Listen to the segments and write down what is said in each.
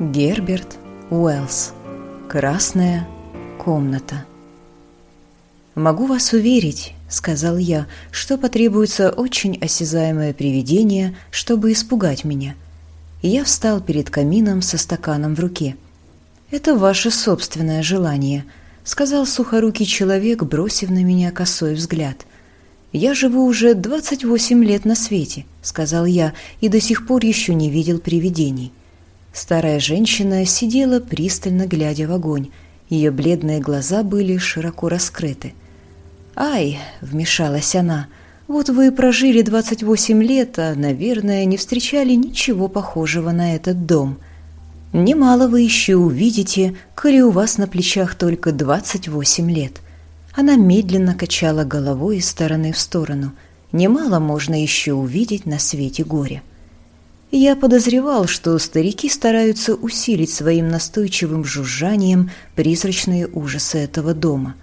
Герберт Уэллс. Красная комната. «Могу вас уверить», — сказал я, — «что потребуется очень осязаемое привидение, чтобы испугать меня». Я встал перед камином со стаканом в руке. «Это ваше собственное желание», — сказал сухорукий человек, бросив на меня косой взгляд. «Я живу уже двадцать восемь лет на свете», — сказал я, — «и до сих пор еще не видел привидений». Старая женщина сидела, пристально глядя в огонь. Ее бледные глаза были широко раскрыты. «Ай!» — вмешалась она. «Вот вы прожили двадцать восемь лет, а, наверное, не встречали ничего похожего на этот дом. Немало вы еще увидите, коли у вас на плечах только двадцать восемь лет». Она медленно качала головой из стороны в сторону. Немало можно еще увидеть на свете горя. Я подозревал, что старики стараются усилить своим настойчивым жужжанием призрачные ужасы этого дома.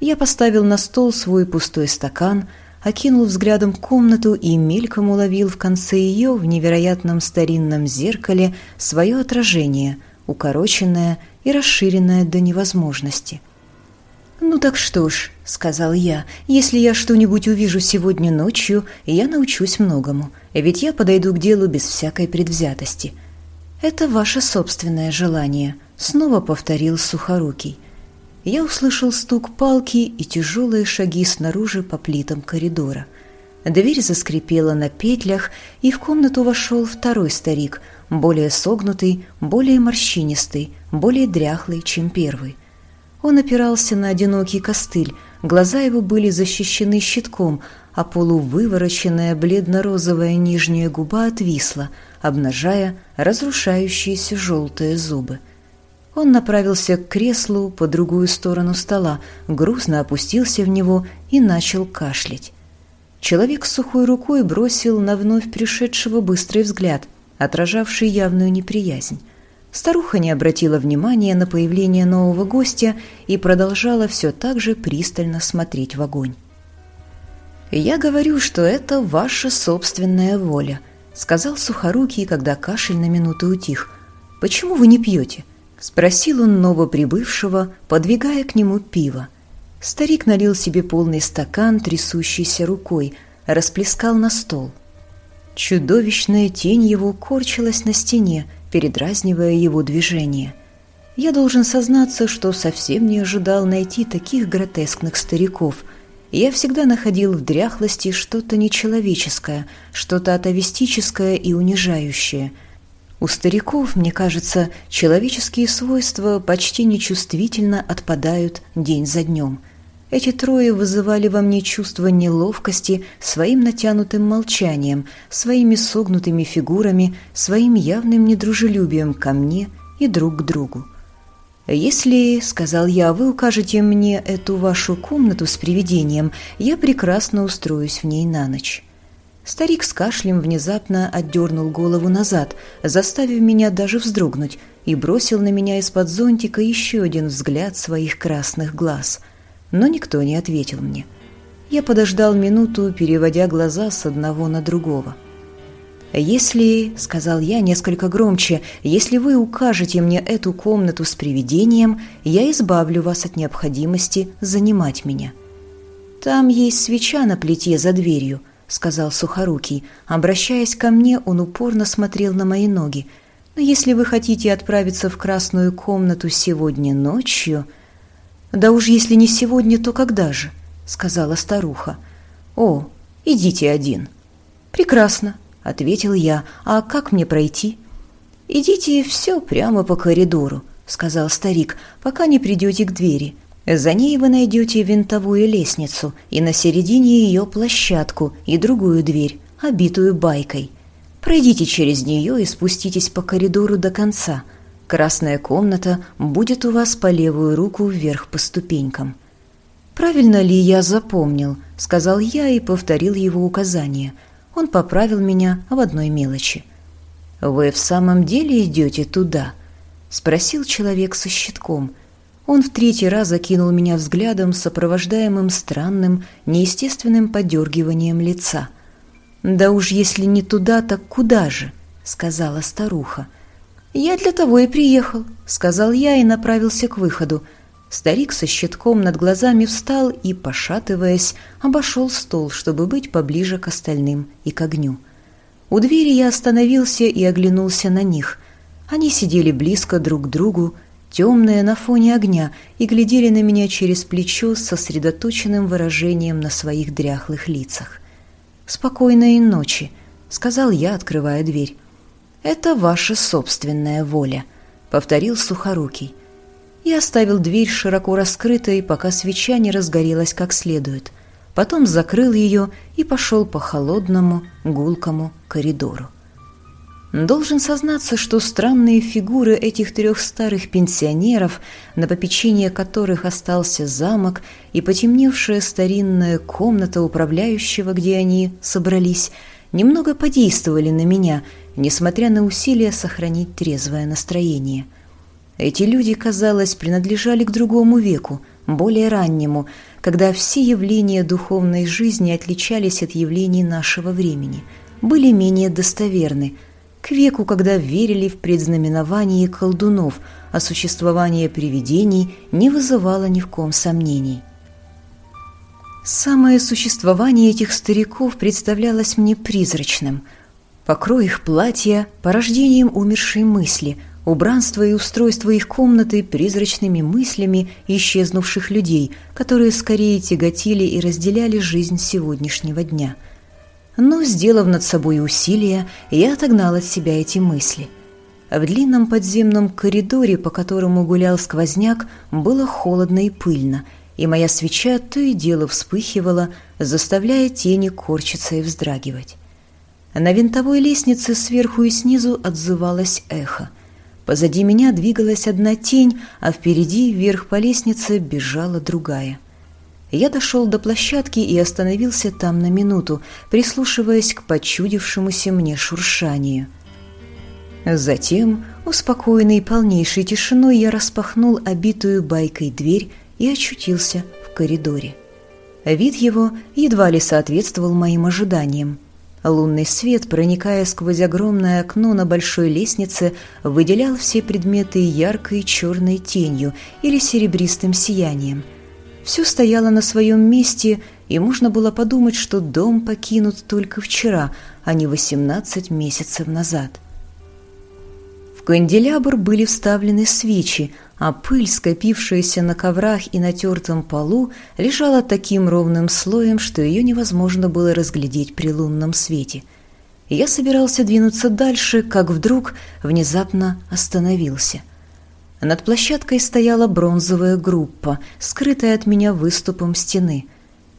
Я поставил на стол свой пустой стакан, окинул взглядом комнату и мельком уловил в конце ее в невероятном старинном зеркале свое отражение, укороченное и расширенное до невозможности. «Ну так что ж», — сказал я, — «если я что-нибудь увижу сегодня ночью, я научусь многому, ведь я подойду к делу без всякой предвзятости». «Это ваше собственное желание», — снова повторил Сухорукий. Я услышал стук палки и тяжелые шаги снаружи по плитам коридора. Дверь заскрипела на петлях, и в комнату вошел второй старик, более согнутый, более морщинистый, более дряхлый, чем первый. Он опирался на одинокий костыль, глаза его были защищены щитком, а полувывороченная бледно-розовая нижняя губа отвисла, обнажая разрушающиеся желтые зубы. Он направился к креслу по другую сторону стола, грустно опустился в него и начал кашлять. Человек с сухой рукой бросил на вновь пришедшего быстрый взгляд, отражавший явную неприязнь. Старуха не обратила внимания на появление нового гостя и продолжала все так же пристально смотреть в огонь. «Я говорю, что это ваша собственная воля», — сказал Сухорукий, когда кашель на минуту утих. «Почему вы не пьете?» — спросил он новоприбывшего, подвигая к нему пиво. Старик налил себе полный стакан трясущейся рукой, расплескал на стол. Чудовищная тень его корчилась на стене, передразнивая его движение. Я должен сознаться, что совсем не ожидал найти таких гротескных стариков. Я всегда находил в дряхлости что-то нечеловеческое, что-то атовистическое и унижающее. У стариков, мне кажется, человеческие свойства почти нечувствительно отпадают день за днем – эти трое вызывали во мне чувство неловкости своим натянутым молчанием, своими согнутыми фигурами, своим явным недружелюбием ко мне и друг к другу. «Если, — сказал я, — вы укажете мне эту вашу комнату с привидением, я прекрасно устроюсь в ней на ночь». Старик с кашлем внезапно отдернул голову назад, заставив меня даже вздрогнуть, и бросил на меня из-под зонтика еще один взгляд своих красных глаз — но никто не ответил мне. Я подождал минуту, переводя глаза с одного на другого. «Если, — сказал я несколько громче, — если вы укажете мне эту комнату с привидением, я избавлю вас от необходимости занимать меня». «Там есть свеча на плите за дверью», — сказал Сухорукий. Обращаясь ко мне, он упорно смотрел на мои ноги. «Но если вы хотите отправиться в красную комнату сегодня ночью...» «Да уж если не сегодня, то когда же?» — сказала старуха. «О, идите один». «Прекрасно», — ответил я. «А как мне пройти?» «Идите все прямо по коридору», — сказал старик, «пока не придете к двери. За ней вы найдете винтовую лестницу и на середине ее площадку и другую дверь, обитую байкой. Пройдите через нее и спуститесь по коридору до конца — Красная комната будет у вас по левую руку вверх по ступенькам. «Правильно ли я запомнил?» — сказал я и повторил его указание. Он поправил меня в одной мелочи. «Вы в самом деле идете туда?» — спросил человек со щитком. Он в третий раз окинул меня взглядом, сопровождаемым странным, неестественным подергиванием лица. «Да уж если не туда, так куда же?» — сказала старуха. «Я для того и приехал», — сказал я и направился к выходу. Старик со щитком над глазами встал и, пошатываясь, обошел стол, чтобы быть поближе к остальным и к огню. У двери я остановился и оглянулся на них. Они сидели близко друг к другу, темные на фоне огня, и глядели на меня через плечо с сосредоточенным выражением на своих дряхлых лицах. «Спокойной ночи», — сказал я, открывая дверь. «Это ваша собственная воля», — повторил Сухорукий. И оставил дверь широко раскрытой, пока свеча не разгорелась как следует. Потом закрыл ее и пошел по холодному, гулкому коридору. Должен сознаться, что странные фигуры этих трех старых пенсионеров, на попечение которых остался замок и потемневшая старинная комната управляющего, где они собрались, немного подействовали на меня, несмотря на усилия сохранить трезвое настроение. Эти люди, казалось, принадлежали к другому веку, более раннему, когда все явления духовной жизни отличались от явлений нашего времени, были менее достоверны – к веку, когда верили в предзнаменование колдунов, а существование привидений не вызывало ни в ком сомнений. Самое существование этих стариков представлялось мне призрачным. Покрой их платья – порождением умершей мысли, убранство и устройство их комнаты – призрачными мыслями исчезнувших людей, которые скорее тяготили и разделяли жизнь сегодняшнего дня – но, сделав над собой усилия, я отогнал от себя эти мысли. В длинном подземном коридоре, по которому гулял сквозняк, было холодно и пыльно, и моя свеча то и дело вспыхивала, заставляя тени корчиться и вздрагивать. На винтовой лестнице сверху и снизу отзывалось эхо. Позади меня двигалась одна тень, а впереди, вверх по лестнице, бежала другая — я дошел до площадки и остановился там на минуту, прислушиваясь к почудившемуся мне шуршанию. Затем, успокоенный полнейшей тишиной, я распахнул обитую байкой дверь и очутился в коридоре. Вид его едва ли соответствовал моим ожиданиям. Лунный свет, проникая сквозь огромное окно на большой лестнице, выделял все предметы яркой черной тенью или серебристым сиянием – все стояло на своем месте, и можно было подумать, что дом покинут только вчера, а не 18 месяцев назад. Канделябр были вставлены свечи, а пыль, скопившаяся на коврах и натертом полу, лежала таким ровным слоем, что ее невозможно было разглядеть при лунном свете. Я собирался двинуться дальше, как вдруг внезапно остановился – над площадкой стояла бронзовая группа, скрытая от меня выступом стены.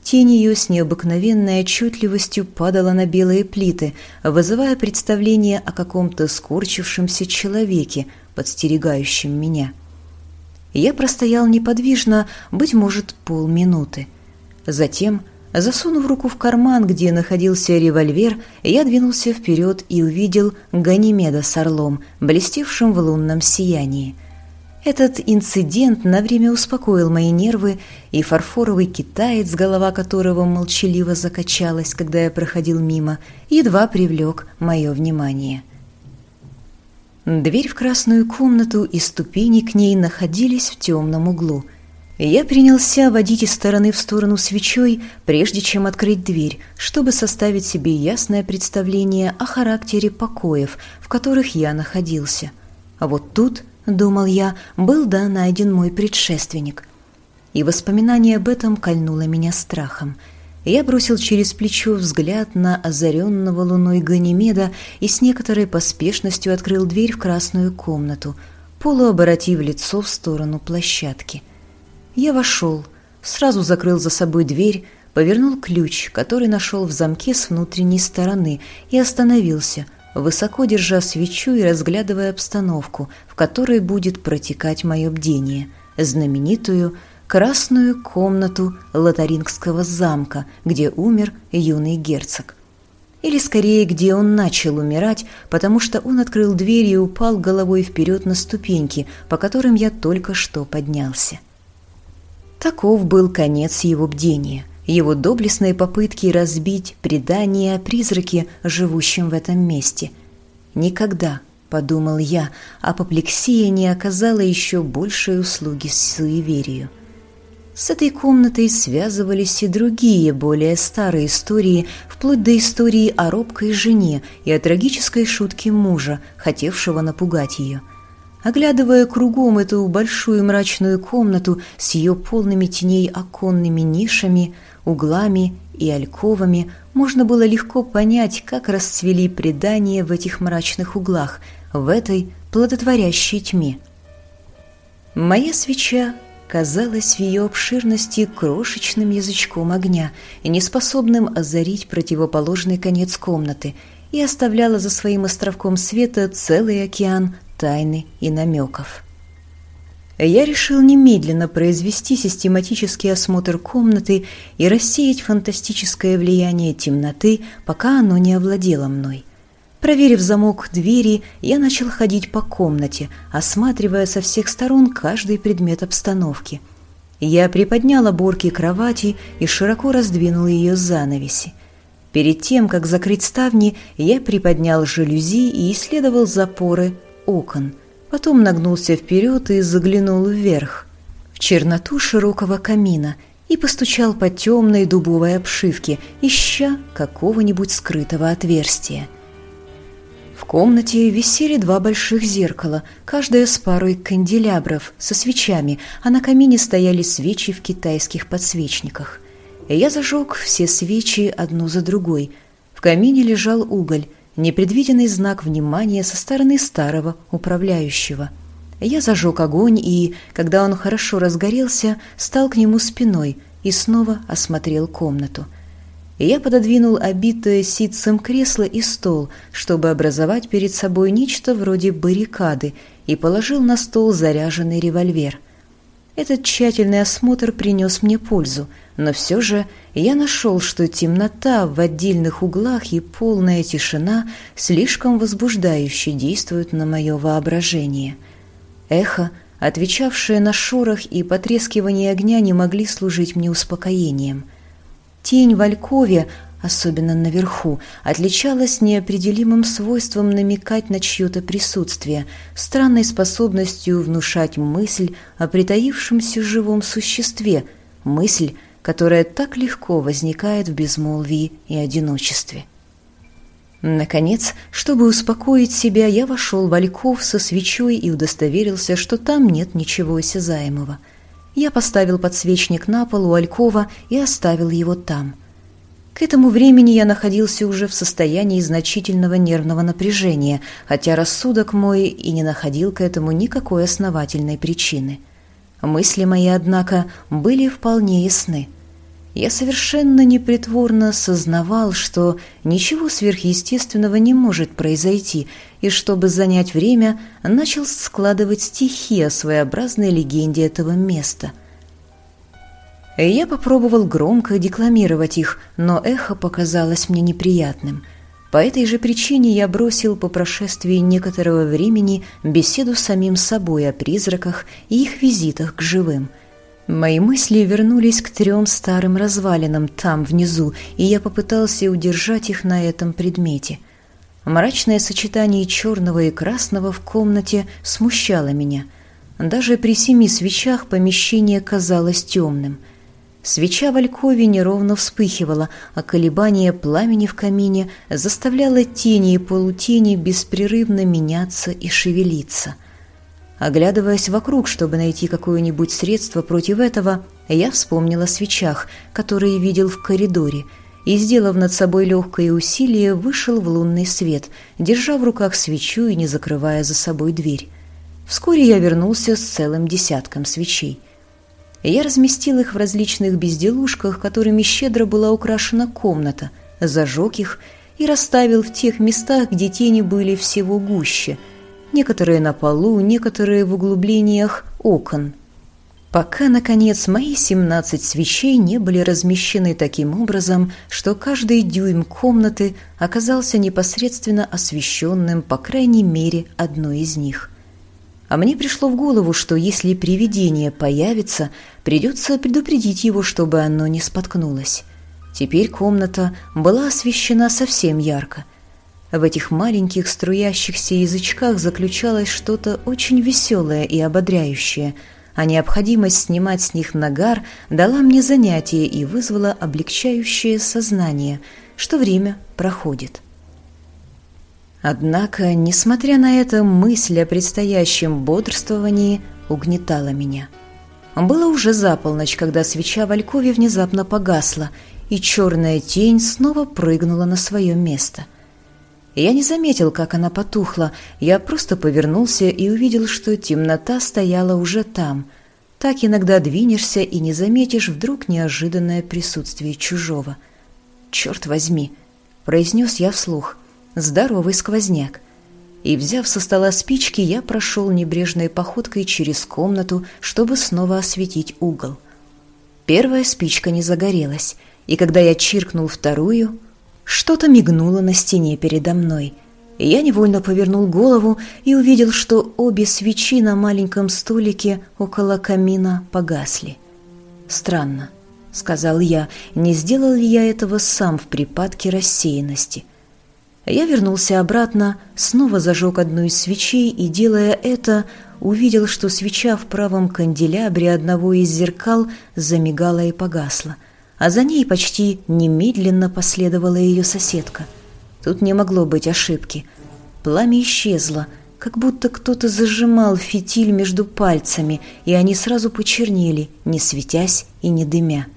Тень ее с необыкновенной отчетливостью падала на белые плиты, вызывая представление о каком-то скорчившемся человеке, подстерегающем меня. Я простоял неподвижно, быть может, полминуты. Затем, засунув руку в карман, где находился револьвер, я двинулся вперед и увидел Ганимеда с орлом, блестевшим в лунном сиянии – этот инцидент на время успокоил мои нервы, и фарфоровый китаец, голова которого молчаливо закачалась, когда я проходил мимо, едва привлек мое внимание. Дверь в красную комнату и ступени к ней находились в темном углу. Я принялся водить из стороны в сторону свечой, прежде чем открыть дверь, чтобы составить себе ясное представление о характере покоев, в которых я находился. А вот тут думал я, был да найден мой предшественник. И воспоминание об этом кольнуло меня страхом. Я бросил через плечо взгляд на озаренного луной Ганимеда и с некоторой поспешностью открыл дверь в красную комнату, полуоборотив лицо в сторону площадки. Я вошел, сразу закрыл за собой дверь, повернул ключ, который нашел в замке с внутренней стороны, и остановился – высоко держа свечу и разглядывая обстановку, в которой будет протекать мое бдение, знаменитую красную комнату Лотарингского замка, где умер юный герцог. Или скорее, где он начал умирать, потому что он открыл дверь и упал головой вперед на ступеньки, по которым я только что поднялся. Таков был конец его бдения — его доблестные попытки разбить предания о призраке, живущем в этом месте. Никогда, — подумал я, апоплексия не оказала еще большей услуги суеверию. С этой комнатой связывались и другие, более старые истории, вплоть до истории о робкой жене и о трагической шутке мужа, хотевшего напугать ее. Оглядывая кругом эту большую мрачную комнату с ее полными теней оконными нишами, углами и альковами, можно было легко понять, как расцвели предания в этих мрачных углах, в этой плодотворящей тьме. Моя свеча казалась в ее обширности крошечным язычком огня неспособным озарить противоположный конец комнаты, и оставляла за своим островком света целый океан тайны и намеков. Я решил немедленно произвести систематический осмотр комнаты и рассеять фантастическое влияние темноты, пока оно не овладело мной. Проверив замок двери, я начал ходить по комнате, осматривая со всех сторон каждый предмет обстановки. Я приподнял оборки кровати и широко раздвинул ее занавеси. Перед тем, как закрыть ставни, я приподнял жалюзи и исследовал запоры окон. Потом нагнулся вперед и заглянул вверх, в черноту широкого камина, и постучал по темной дубовой обшивке, ища какого-нибудь скрытого отверстия. В комнате висели два больших зеркала, каждое с парой канделябров со свечами, а на камине стояли свечи в китайских подсвечниках. Я зажег все свечи одну за другой. В камине лежал уголь, непредвиденный знак внимания со стороны старого управляющего. Я зажег огонь и, когда он хорошо разгорелся, стал к нему спиной и снова осмотрел комнату — я пододвинул обитое ситцем кресло и стол, чтобы образовать перед собой нечто вроде баррикады, и положил на стол заряженный револьвер. Этот тщательный осмотр принес мне пользу, но все же я нашел, что темнота в отдельных углах и полная тишина слишком возбуждающе действуют на мое воображение. Эхо, отвечавшее на шорох и потрескивание огня, не могли служить мне успокоением — Тень в алькове, особенно наверху, отличалась неопределимым свойством намекать на чье-то присутствие, странной способностью внушать мысль о притаившемся живом существе, мысль, которая так легко возникает в безмолвии и одиночестве. Наконец, чтобы успокоить себя, я вошел в Альков со свечой и удостоверился, что там нет ничего осязаемого — я поставил подсвечник на пол у Алькова и оставил его там. К этому времени я находился уже в состоянии значительного нервного напряжения, хотя рассудок мой и не находил к этому никакой основательной причины. Мысли мои, однако, были вполне ясны я совершенно непритворно сознавал, что ничего сверхъестественного не может произойти, и чтобы занять время, начал складывать стихи о своеобразной легенде этого места. Я попробовал громко декламировать их, но эхо показалось мне неприятным. По этой же причине я бросил по прошествии некоторого времени беседу с самим собой о призраках и их визитах к живым – Мои мысли вернулись к трем старым развалинам там, внизу, и я попытался удержать их на этом предмете. Мрачное сочетание черного и красного в комнате смущало меня. Даже при семи свечах помещение казалось темным. Свеча в алькове неровно вспыхивала, а колебание пламени в камине заставляло тени и полутени беспрерывно меняться и шевелиться — Оглядываясь вокруг, чтобы найти какое-нибудь средство против этого, я вспомнил о свечах, которые видел в коридоре, и, сделав над собой легкое усилие, вышел в лунный свет, держа в руках свечу и не закрывая за собой дверь. Вскоре я вернулся с целым десятком свечей. Я разместил их в различных безделушках, которыми щедро была украшена комната, зажег их и расставил в тех местах, где тени были всего гуще – некоторые на полу, некоторые в углублениях окон. Пока, наконец, мои семнадцать свечей не были размещены таким образом, что каждый дюйм комнаты оказался непосредственно освещенным, по крайней мере, одной из них. А мне пришло в голову, что если привидение появится, придется предупредить его, чтобы оно не споткнулось. Теперь комната была освещена совсем ярко – В этих маленьких струящихся язычках заключалось что-то очень веселое и ободряющее, а необходимость снимать с них нагар дала мне занятие и вызвала облегчающее сознание, что время проходит. Однако, несмотря на это, мысль о предстоящем бодрствовании угнетала меня. Было уже за полночь, когда свеча в Алькове внезапно погасла, и черная тень снова прыгнула на свое место — я не заметил, как она потухла, я просто повернулся и увидел, что темнота стояла уже там. Так иногда двинешься и не заметишь вдруг неожиданное присутствие чужого. «Черт возьми!» — произнес я вслух. «Здоровый сквозняк!» И, взяв со стола спички, я прошел небрежной походкой через комнату, чтобы снова осветить угол. Первая спичка не загорелась, и когда я чиркнул вторую, что-то мигнуло на стене передо мной. Я невольно повернул голову и увидел, что обе свечи на маленьком столике около камина погасли. «Странно», — сказал я, — «не сделал ли я этого сам в припадке рассеянности?» Я вернулся обратно, снова зажег одну из свечей и, делая это, увидел, что свеча в правом канделябре одного из зеркал замигала и погасла — а за ней почти немедленно последовала ее соседка. Тут не могло быть ошибки. Пламя исчезло, как будто кто-то зажимал фитиль между пальцами, и они сразу почернели, не светясь и не дымя.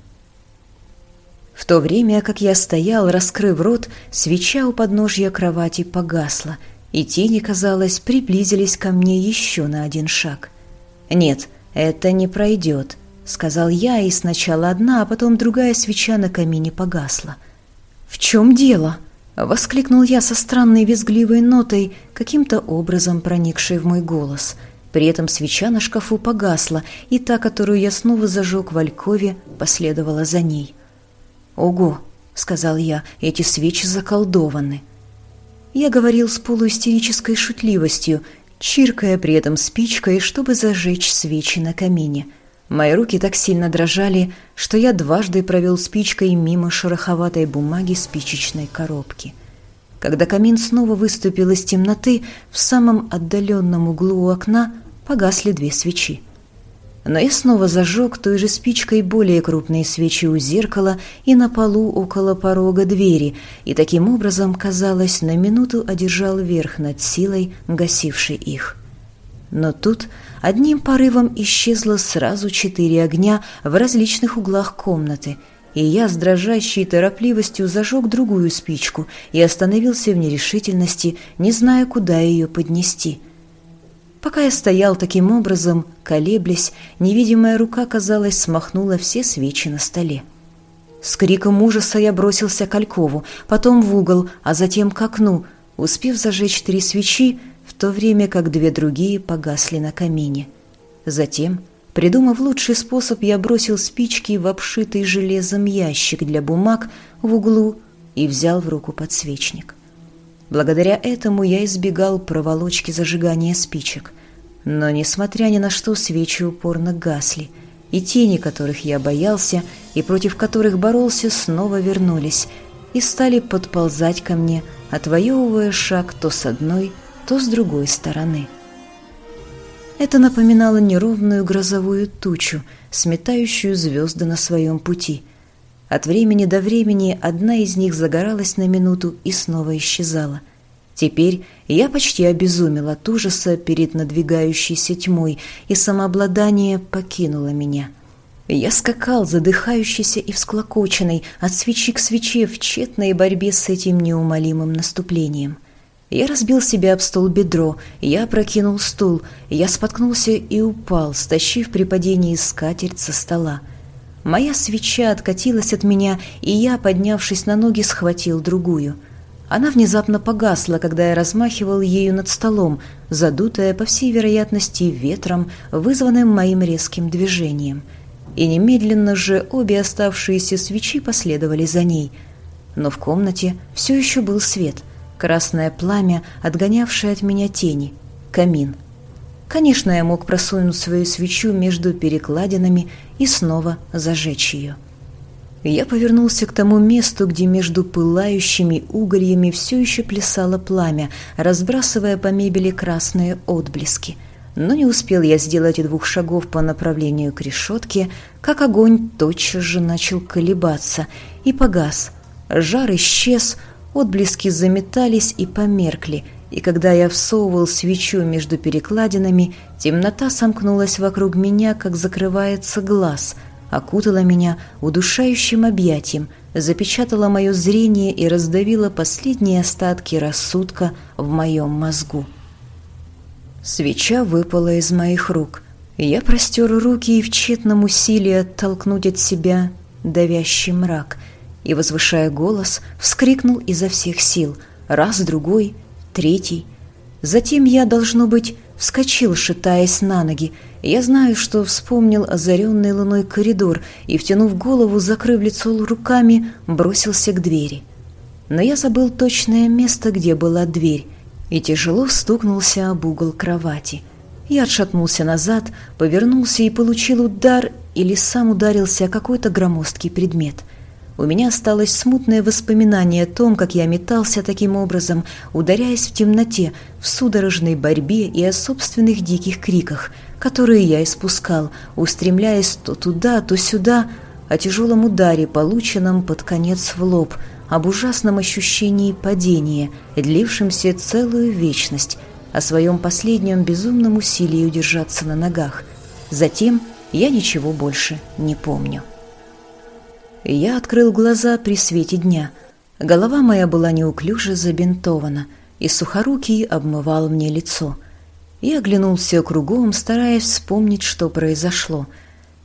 В то время, как я стоял, раскрыв рот, свеча у подножья кровати погасла, и тени, казалось, приблизились ко мне еще на один шаг. Нет, это не пройдет. — сказал я, и сначала одна, а потом другая свеча на камине погасла. «В чем дело?» — воскликнул я со странной визгливой нотой, каким-то образом проникшей в мой голос. При этом свеча на шкафу погасла, и та, которую я снова зажег в Алькове, последовала за ней. «Ого!» — сказал я, — «эти свечи заколдованы». Я говорил с полуистерической шутливостью, чиркая при этом спичкой, чтобы зажечь свечи на камине — Мои руки так сильно дрожали, что я дважды провел спичкой мимо шероховатой бумаги спичечной коробки. Когда камин снова выступил из темноты, в самом отдаленном углу у окна погасли две свечи. Но я снова зажег той же спичкой более крупные свечи у зеркала и на полу около порога двери, и таким образом, казалось, на минуту одержал верх над силой, гасившей их. Но тут одним порывом исчезло сразу четыре огня в различных углах комнаты, и я с дрожащей торопливостью зажег другую спичку и остановился в нерешительности, не зная, куда ее поднести. Пока я стоял таким образом, колеблясь, невидимая рука, казалось, смахнула все свечи на столе. С криком ужаса я бросился к Алькову, потом в угол, а затем к окну. Успев зажечь три свечи, в то время как две другие погасли на камине. Затем, придумав лучший способ, я бросил спички в обшитый железом ящик для бумаг в углу и взял в руку подсвечник. Благодаря этому я избегал проволочки зажигания спичек. Но, несмотря ни на что, свечи упорно гасли, и тени, которых я боялся и против которых боролся, снова вернулись и стали подползать ко мне, отвоевывая шаг то с одной, то с другой стороны. Это напоминало неровную грозовую тучу, сметающую звезды на своем пути. От времени до времени одна из них загоралась на минуту и снова исчезала. Теперь я почти обезумел от ужаса перед надвигающейся тьмой, и самообладание покинуло меня. Я скакал, задыхающийся и всклокоченный, от свечи к свече в тщетной борьбе с этим неумолимым наступлением — я разбил себя об стол бедро, я прокинул стул, я споткнулся и упал, стащив при падении скатерть со стола. Моя свеча откатилась от меня, и я, поднявшись на ноги, схватил другую. Она внезапно погасла, когда я размахивал ею над столом, задутая, по всей вероятности, ветром, вызванным моим резким движением. И немедленно же обе оставшиеся свечи последовали за ней. Но в комнате все еще был свет — красное пламя, отгонявшее от меня тени, камин. Конечно, я мог просунуть свою свечу между перекладинами и снова зажечь ее. Я повернулся к тому месту, где между пылающими угольями все еще плясало пламя, разбрасывая по мебели красные отблески. Но не успел я сделать и двух шагов по направлению к решетке, как огонь тотчас же начал колебаться и погас. Жар исчез, отблески заметались и померкли, и когда я всовывал свечу между перекладинами, темнота сомкнулась вокруг меня, как закрывается глаз — окутала меня удушающим объятием, запечатала мое зрение и раздавила последние остатки рассудка в моем мозгу. Свеча выпала из моих рук. Я простер руки и в тщетном усилии оттолкнуть от себя давящий мрак и, возвышая голос, вскрикнул изо всех сил. Раз, другой, третий. Затем я, должно быть, вскочил, шатаясь на ноги, я знаю, что вспомнил озаренный луной коридор и, втянув голову, закрыв лицо руками, бросился к двери. Но я забыл точное место, где была дверь, и тяжело стукнулся об угол кровати. Я отшатнулся назад, повернулся и получил удар или сам ударился о какой-то громоздкий предмет. У меня осталось смутное воспоминание о том, как я метался таким образом, ударяясь в темноте, в судорожной борьбе и о собственных диких криках — которые я испускал, устремляясь то туда, то сюда, о тяжелом ударе, полученном под конец в лоб, об ужасном ощущении падения, длившемся целую вечность, о своем последнем безумном усилии удержаться на ногах. Затем я ничего больше не помню. Я открыл глаза при свете дня. Голова моя была неуклюже забинтована, и сухорукий обмывал мне лицо — я оглянулся кругом, стараясь вспомнить, что произошло.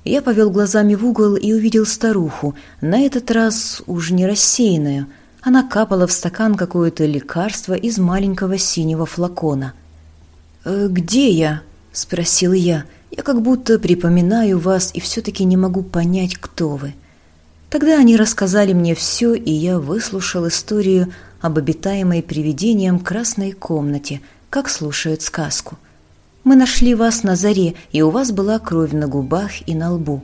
Я повел глазами в угол и увидел старуху, на этот раз уж не рассеянную. Она капала в стакан какое-то лекарство из маленького синего флакона. «Э, «Где я?» — спросил я. «Я как будто припоминаю вас и все-таки не могу понять, кто вы». Тогда они рассказали мне все, и я выслушал историю об обитаемой привидением красной комнате, как слушают сказку. Мы нашли вас на заре, и у вас была кровь на губах и на лбу.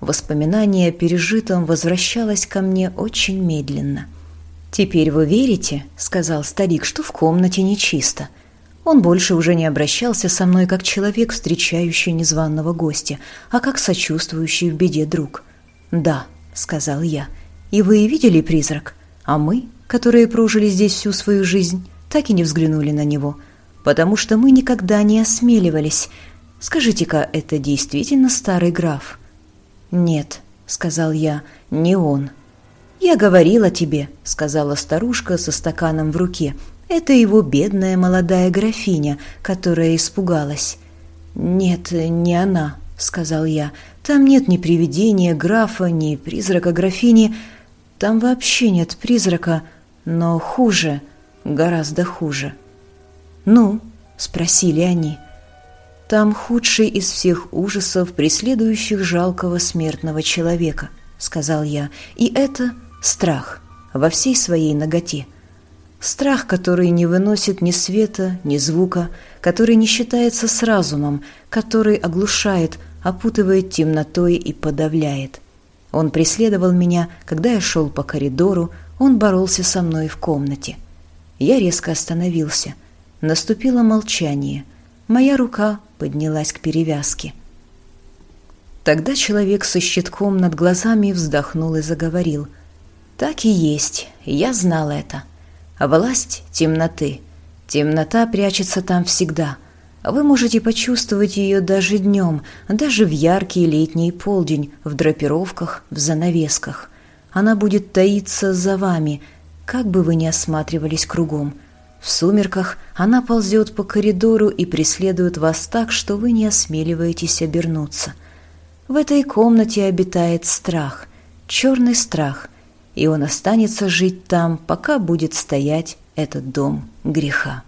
Воспоминание о пережитом возвращалось ко мне очень медленно. «Теперь вы верите, — сказал старик, — что в комнате нечисто. Он больше уже не обращался со мной как человек, встречающий незваного гостя, а как сочувствующий в беде друг. «Да», — сказал я, — «и вы видели призрак, а мы, которые прожили здесь всю свою жизнь, так и не взглянули на него» потому что мы никогда не осмеливались. Скажите-ка, это действительно старый граф?» «Нет», — сказал я, — «не он». «Я говорила тебе», — сказала старушка со стаканом в руке. «Это его бедная молодая графиня, которая испугалась». «Нет, не она», — сказал я. «Там нет ни привидения графа, ни призрака графини. Там вообще нет призрака, но хуже, гораздо хуже». «Ну?» — спросили они. «Там худший из всех ужасов, преследующих жалкого смертного человека», — сказал я. «И это страх во всей своей ноготе. Страх, который не выносит ни света, ни звука, который не считается с разумом, который оглушает, опутывает темнотой и подавляет. Он преследовал меня, когда я шел по коридору, он боролся со мной в комнате. Я резко остановился — Наступило молчание. Моя рука поднялась к перевязке. Тогда человек со щитком над глазами вздохнул и заговорил. «Так и есть, я знал это. А власть темноты. Темнота прячется там всегда. Вы можете почувствовать ее даже днем, даже в яркий летний полдень, в драпировках, в занавесках. Она будет таиться за вами, как бы вы ни осматривались кругом. В сумерках она ползет по коридору и преследует вас так, что вы не осмеливаетесь обернуться. В этой комнате обитает страх, черный страх, и он останется жить там, пока будет стоять этот дом греха.